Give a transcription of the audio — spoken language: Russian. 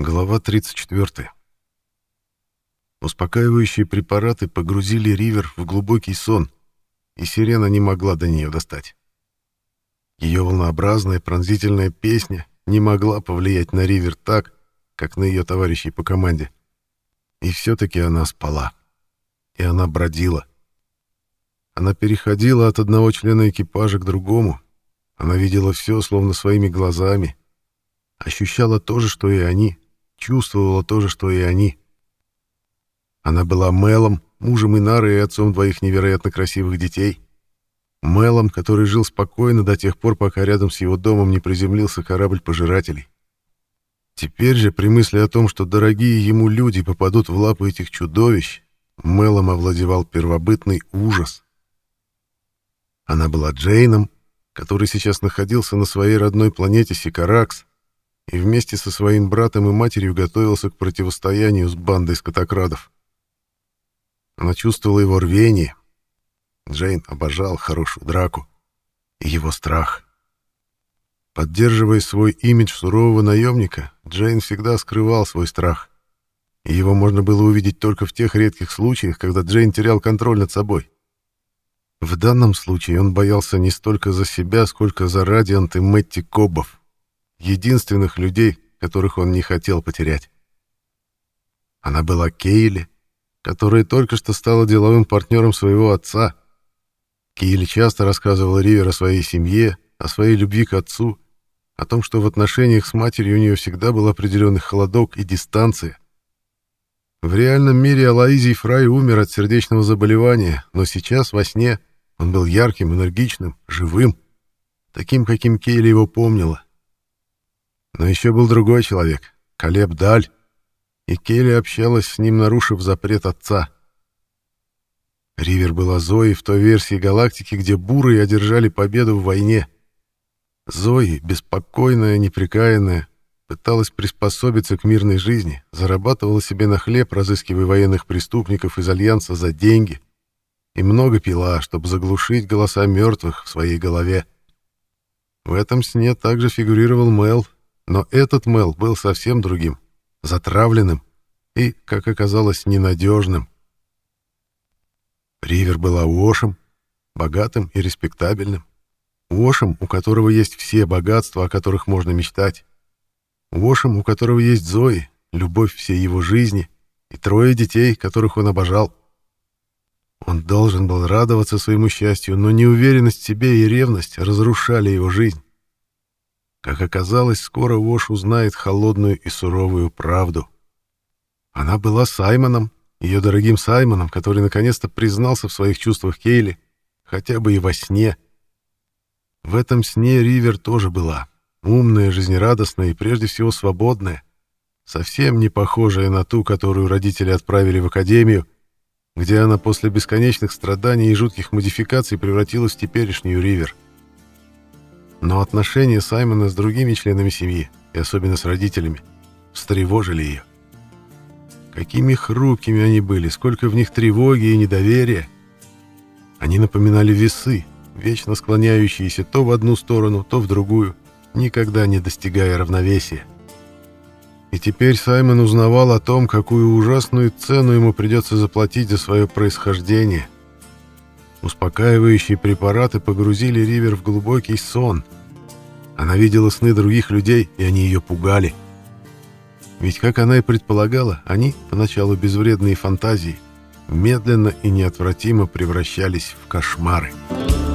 Глава 34. Успокаивающие препараты погрузили Ривер в глубокий сон, и сирена не могла до нее достать. Ее волнообразная пронзительная песня не могла повлиять на Ривер так, как на ее товарищей по команде. И все-таки она спала. И она бродила. Она переходила от одного члена экипажа к другому. Она видела все, словно своими глазами. Ощущала то же, что и они — чувствовала то же, что и они. Она была Мелом, мужем Инары и отцом двоих невероятно красивых детей. Мелом, который жил спокойно до тех пор, пока рядом с его домом не приземлился корабль пожирателей. Теперь же, при мысли о том, что дорогие ему люди попадут в лапы этих чудовищ, Мелом овладевал первобытный ужас. Она была Джейном, который сейчас находился на своей родной планете Сикаракс, и вместе со своим братом и матерью готовился к противостоянию с бандой скотокрадов. Она чувствовала его рвение. Джейн обожал хорошую драку и его страх. Поддерживая свой имидж сурового наемника, Джейн всегда скрывал свой страх. И его можно было увидеть только в тех редких случаях, когда Джейн терял контроль над собой. В данном случае он боялся не столько за себя, сколько за Радиант и Мэтти Кобов единственных людей, которых он не хотел потерять. Она была Кейли, которая только что стала деловым партнером своего отца. Кейли часто рассказывала Ривер о своей семье, о своей любви к отцу, о том, что в отношениях с матерью у нее всегда был определенный холодок и дистанция. В реальном мире Алаизий Фрай умер от сердечного заболевания, но сейчас во сне он был ярким, энергичным, живым, таким, каким Кейли его помнила. Но еще был другой человек, Калеб Даль, и Келли общалась с ним, нарушив запрет отца. Ривер была Зоей в той версии галактики, где буры одержали победу в войне. Зои, беспокойная, неприкаянная, пыталась приспособиться к мирной жизни, зарабатывала себе на хлеб, разыскивая военных преступников из Альянса за деньги, и много пила, чтобы заглушить голоса мертвых в своей голове. В этом сне также фигурировал Мел, но этот Мел был совсем другим, затравленным и, как оказалось, ненадежным. Ривер была Уошем, богатым и респектабельным. Уошем, у которого есть все богатства, о которых можно мечтать. Уошем, у которого есть Зои, любовь всей его жизни и трое детей, которых он обожал. Он должен был радоваться своему счастью, но неуверенность в себе и ревность разрушали его жизнь. Как оказалось, скоро Вош узнает холодную и суровую правду. Она была Саймоном, ее дорогим Саймоном, который наконец-то признался в своих чувствах Кейли, хотя бы и во сне. В этом сне Ривер тоже была. Умная, жизнерадостная и прежде всего свободная. Совсем не похожая на ту, которую родители отправили в академию, где она после бесконечных страданий и жутких модификаций превратилась в теперешнюю Ривер. — но отношения Саймона с другими членами семьи, и особенно с родителями, встревожили ее. Какими хрупкими они были, сколько в них тревоги и недоверия. Они напоминали весы, вечно склоняющиеся то в одну сторону, то в другую, никогда не достигая равновесия. И теперь Саймон узнавал о том, какую ужасную цену ему придется заплатить за свое происхождение – Успокаивающие препараты погрузили Ривер в глубокий сон. Она видела сны других людей, и они ее пугали. Ведь, как она и предполагала, они, поначалу безвредные фантазии, медленно и неотвратимо превращались в кошмары. «Кошмары»